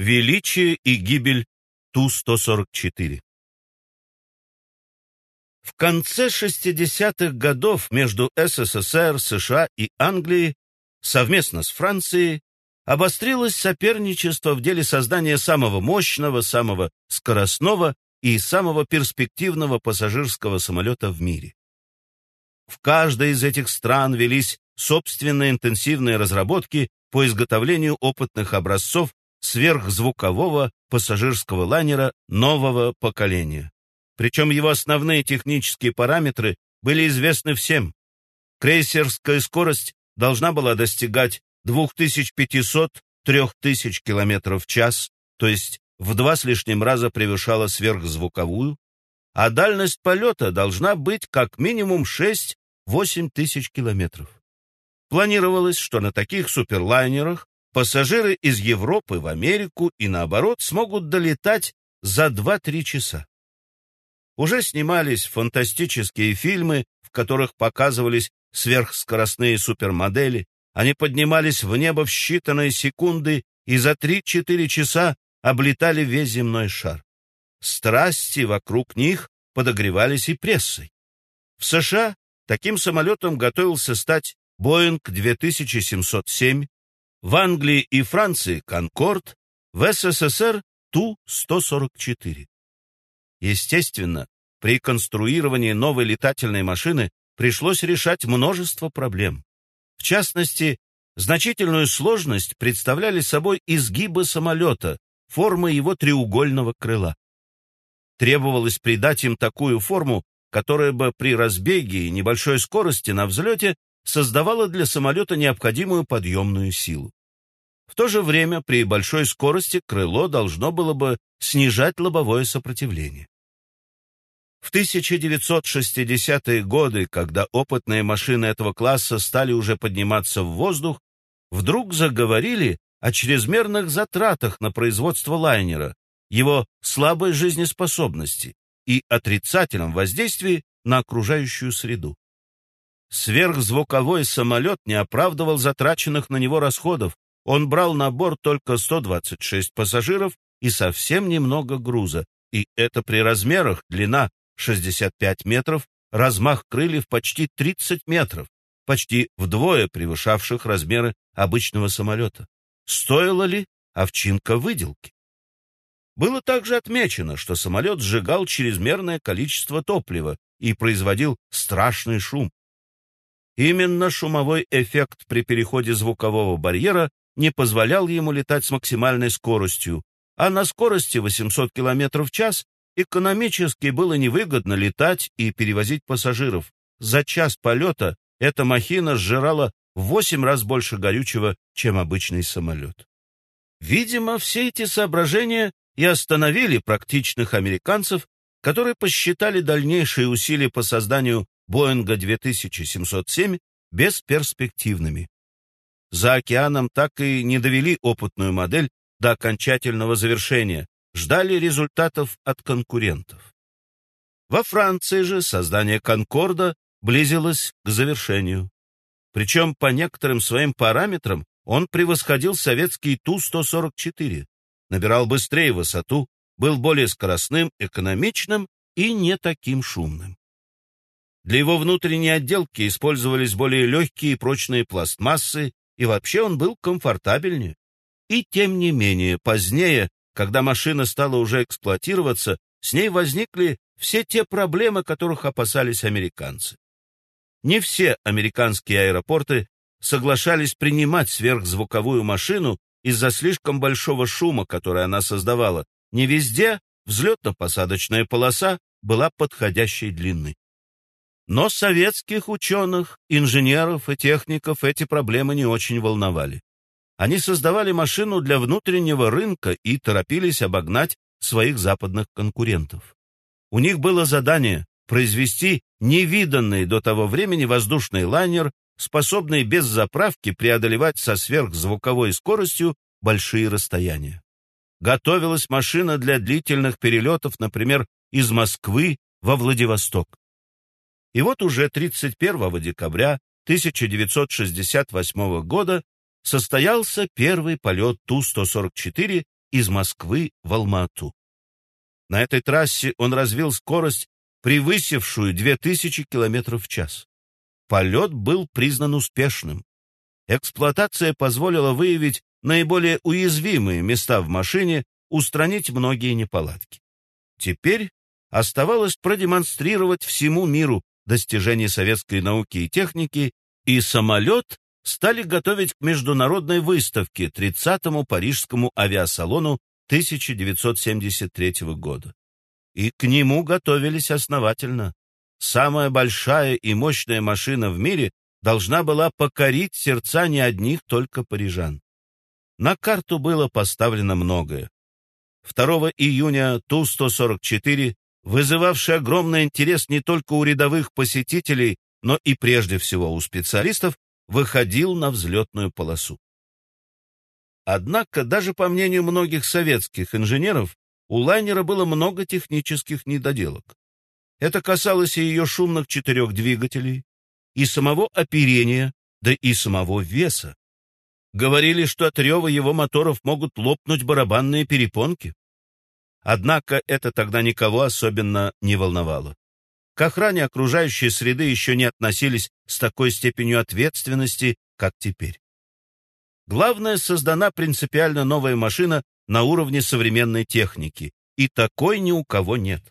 Величие и гибель Ту-144 В конце 60-х годов между СССР, США и Англией совместно с Францией обострилось соперничество в деле создания самого мощного, самого скоростного и самого перспективного пассажирского самолета в мире. В каждой из этих стран велись собственные интенсивные разработки по изготовлению опытных образцов сверхзвукового пассажирского лайнера нового поколения. Причем его основные технические параметры были известны всем. Крейсерская скорость должна была достигать 2500-3000 км в час, то есть в два с лишним раза превышала сверхзвуковую, а дальность полета должна быть как минимум 6-8 тысяч километров. Планировалось, что на таких суперлайнерах пассажиры из Европы в Америку и наоборот смогут долетать за 2-3 часа. Уже снимались фантастические фильмы, в которых показывались сверхскоростные супермодели. Они поднимались в небо в считанные секунды и за 3-4 часа облетали весь земной шар. Страсти вокруг них подогревались и прессой. В США таким самолетом готовился стать Боинг 2707, в Англии и Франции «Конкорд», в СССР Ту-144. Естественно, при конструировании новой летательной машины пришлось решать множество проблем. В частности, значительную сложность представляли собой изгибы самолета, формы его треугольного крыла. Требовалось придать им такую форму, которая бы при разбеге и небольшой скорости на взлете создавала для самолета необходимую подъемную силу. В то же время при большой скорости крыло должно было бы снижать лобовое сопротивление. В 1960-е годы, когда опытные машины этого класса стали уже подниматься в воздух, вдруг заговорили о чрезмерных затратах на производство лайнера, его слабой жизнеспособности и отрицательном воздействии на окружающую среду. Сверхзвуковой самолет не оправдывал затраченных на него расходов, он брал на борт только 126 пассажиров и совсем немного груза, и это при размерах длина 65 метров, размах крыльев почти 30 метров, почти вдвое превышавших размеры обычного самолета. Стоила ли овчинка выделки? Было также отмечено, что самолет сжигал чрезмерное количество топлива и производил страшный шум. Именно шумовой эффект при переходе звукового барьера не позволял ему летать с максимальной скоростью, а на скорости 800 км в час экономически было невыгодно летать и перевозить пассажиров. За час полета эта махина сжирала в 8 раз больше горючего, чем обычный самолет. Видимо, все эти соображения и остановили практичных американцев, которые посчитали дальнейшие усилия по созданию Боинга 2707 бесперспективными. За океаном так и не довели опытную модель до окончательного завершения, ждали результатов от конкурентов. Во Франции же создание «Конкорда» близилось к завершению. Причем по некоторым своим параметрам он превосходил советский Ту-144, набирал быстрее высоту, был более скоростным, экономичным и не таким шумным. Для его внутренней отделки использовались более легкие и прочные пластмассы, и вообще он был комфортабельнее. И тем не менее, позднее, когда машина стала уже эксплуатироваться, с ней возникли все те проблемы, которых опасались американцы. Не все американские аэропорты соглашались принимать сверхзвуковую машину из-за слишком большого шума, который она создавала. Не везде взлетно-посадочная полоса была подходящей длины. Но советских ученых, инженеров и техников эти проблемы не очень волновали. Они создавали машину для внутреннего рынка и торопились обогнать своих западных конкурентов. У них было задание произвести невиданный до того времени воздушный лайнер, способный без заправки преодолевать со сверхзвуковой скоростью большие расстояния. Готовилась машина для длительных перелетов, например, из Москвы во Владивосток. И вот уже 31 декабря 1968 года состоялся первый полет Ту-144 из Москвы в Алма-Ату. На этой трассе он развил скорость, превысившую 2000 км в час. Полет был признан успешным. Эксплуатация позволила выявить наиболее уязвимые места в машине, устранить многие неполадки. Теперь оставалось продемонстрировать всему миру достижения советской науки и техники, и самолет стали готовить к международной выставке 30-му Парижскому авиасалону 1973 года. И к нему готовились основательно. Самая большая и мощная машина в мире должна была покорить сердца не одних только парижан. На карту было поставлено многое. 2 июня Ту-144, вызывавший огромный интерес не только у рядовых посетителей, но и прежде всего у специалистов, выходил на взлетную полосу. Однако, даже по мнению многих советских инженеров, у лайнера было много технических недоделок. Это касалось и ее шумных четырех двигателей, и самого оперения, да и самого веса. Говорили, что от рева его моторов могут лопнуть барабанные перепонки. Однако это тогда никого особенно не волновало. К охране окружающей среды еще не относились с такой степенью ответственности, как теперь. Главное, создана принципиально новая машина на уровне современной техники, и такой ни у кого нет.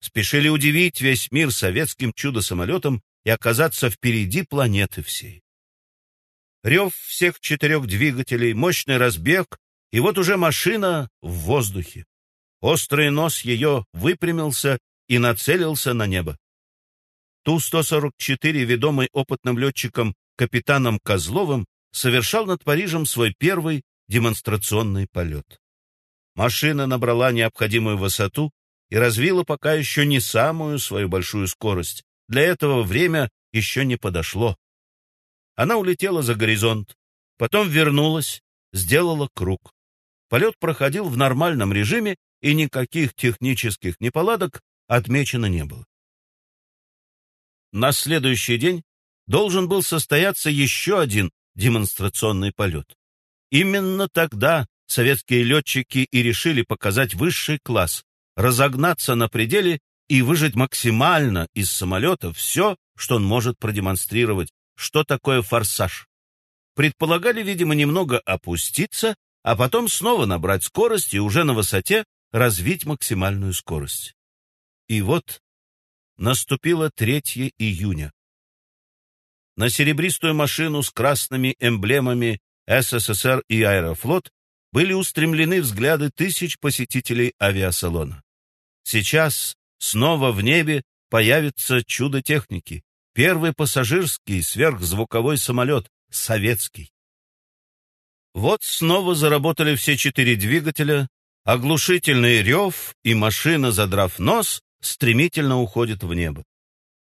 Спешили удивить весь мир советским чудо-самолетом и оказаться впереди планеты всей. Рев всех четырех двигателей, мощный разбег, и вот уже машина в воздухе. Острый нос ее выпрямился и нацелился на небо. Ту-144, ведомый опытным летчиком капитаном Козловым, совершал над Парижем свой первый демонстрационный полет. Машина набрала необходимую высоту и развила пока еще не самую свою большую скорость. Для этого время еще не подошло. Она улетела за горизонт, потом вернулась, сделала круг. Полет проходил в нормальном режиме, и никаких технических неполадок отмечено не было. На следующий день должен был состояться еще один демонстрационный полет. Именно тогда советские летчики и решили показать высший класс, разогнаться на пределе и выжать максимально из самолета все, что он может продемонстрировать, что такое форсаж. Предполагали, видимо, немного опуститься, а потом снова набрать скорость и уже на высоте развить максимальную скорость. И вот наступило 3 июня. На серебристую машину с красными эмблемами СССР и Аэрофлот были устремлены взгляды тысяч посетителей авиасалона. Сейчас снова в небе появится чудо техники. Первый пассажирский сверхзвуковой самолет, советский. Вот снова заработали все четыре двигателя, оглушительный рев, и машина, задрав нос, стремительно уходит в небо.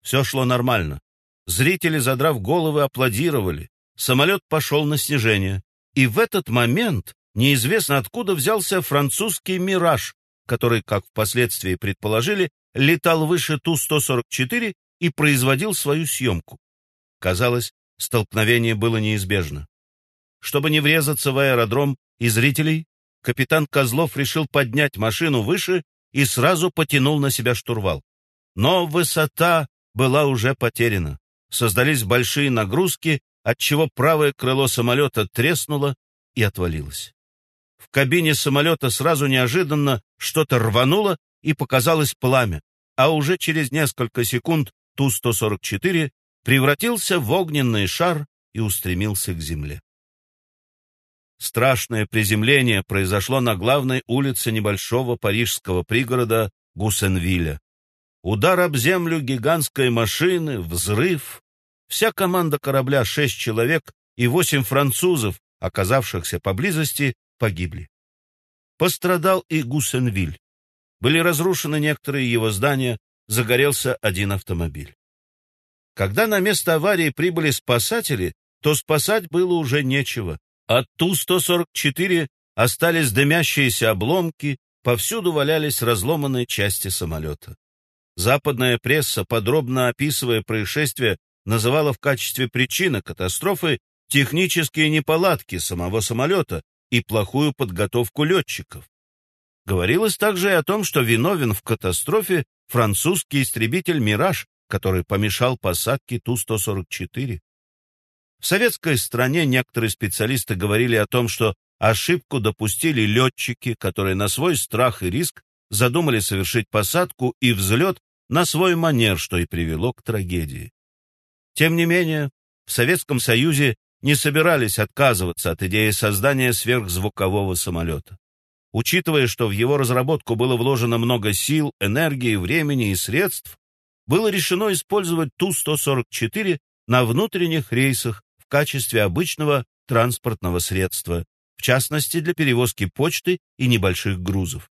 Все шло нормально. Зрители, задрав головы, аплодировали. Самолет пошел на снижение. И в этот момент неизвестно откуда взялся французский «Мираж», который, как впоследствии предположили, летал выше Ту-144 и производил свою съемку. Казалось, столкновение было неизбежно. Чтобы не врезаться в аэродром и зрителей, капитан Козлов решил поднять машину выше и сразу потянул на себя штурвал. Но высота была уже потеряна. Создались большие нагрузки, отчего правое крыло самолета треснуло и отвалилось. В кабине самолета сразу неожиданно что-то рвануло и показалось пламя, а уже через несколько секунд Ту-144 превратился в огненный шар и устремился к земле. Страшное приземление произошло на главной улице небольшого парижского пригорода Гусенвилля. Удар об землю гигантской машины, взрыв. Вся команда корабля, шесть человек и восемь французов, оказавшихся поблизости, погибли. Пострадал и Гусенвиль. Были разрушены некоторые его здания, загорелся один автомобиль. Когда на место аварии прибыли спасатели, то спасать было уже нечего. От Ту-144 остались дымящиеся обломки, повсюду валялись разломанные части самолета. Западная пресса, подробно описывая происшествие, называла в качестве причины катастрофы технические неполадки самого самолета и плохую подготовку летчиков. Говорилось также и о том, что виновен в катастрофе французский истребитель «Мираж», который помешал посадке Ту-144. В советской стране некоторые специалисты говорили о том, что ошибку допустили летчики, которые на свой страх и риск задумали совершить посадку и взлет на свой манер, что и привело к трагедии. Тем не менее, в Советском Союзе не собирались отказываться от идеи создания сверхзвукового самолета. Учитывая, что в его разработку было вложено много сил, энергии, времени и средств, было решено использовать Ту-144 на внутренних рейсах качестве обычного транспортного средства, в частности для перевозки почты и небольших грузов.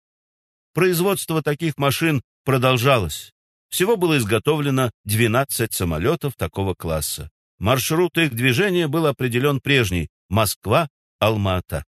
Производство таких машин продолжалось. Всего было изготовлено 12 самолетов такого класса. Маршрут их движения был определен прежний – Москва-Алма-Ата.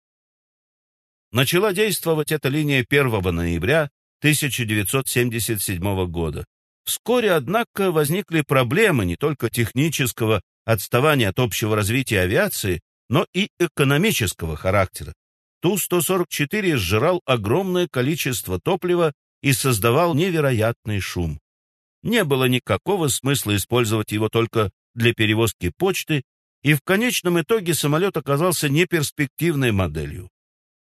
Начала действовать эта линия 1 ноября 1977 года. Вскоре, однако, возникли проблемы не только технического отставания от общего развития авиации, но и экономического характера. Ту-144 сжирал огромное количество топлива и создавал невероятный шум. Не было никакого смысла использовать его только для перевозки почты, и в конечном итоге самолет оказался неперспективной моделью.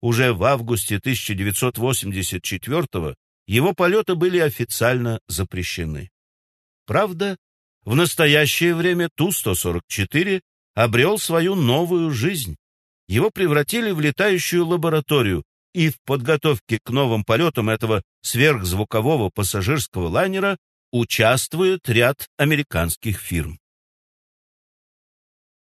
Уже в августе 1984 его полеты были официально запрещены. Правда, в настоящее время Ту-144 обрел свою новую жизнь. Его превратили в летающую лабораторию, и в подготовке к новым полетам этого сверхзвукового пассажирского лайнера участвует ряд американских фирм.